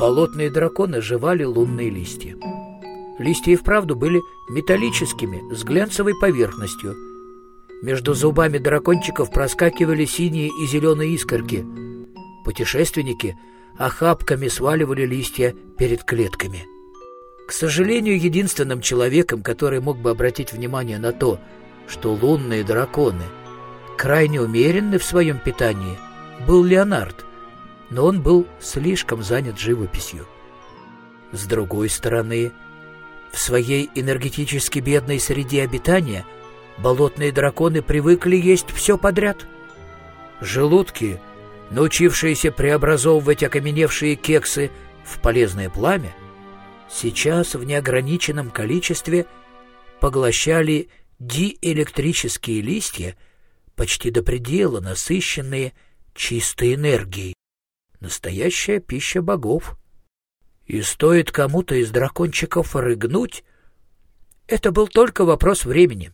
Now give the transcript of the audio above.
болотные драконы жевали лунные листья. Листья и вправду были металлическими, с глянцевой поверхностью. Между зубами дракончиков проскакивали синие и зеленые искорки. Путешественники охапками сваливали листья перед клетками. К сожалению, единственным человеком, который мог бы обратить внимание на то, что лунные драконы крайне умеренны в своем питании, был Леонард, но он был слишком занят живописью. С другой стороны, в своей энергетически бедной среде обитания болотные драконы привыкли есть все подряд. Желудки, научившиеся преобразовывать окаменевшие кексы в полезное пламя, сейчас в неограниченном количестве поглощали диэлектрические листья, почти до предела насыщенные чистой энергией. Настоящая пища богов. И стоит кому-то из дракончиков рыгнуть, это был только вопрос времени.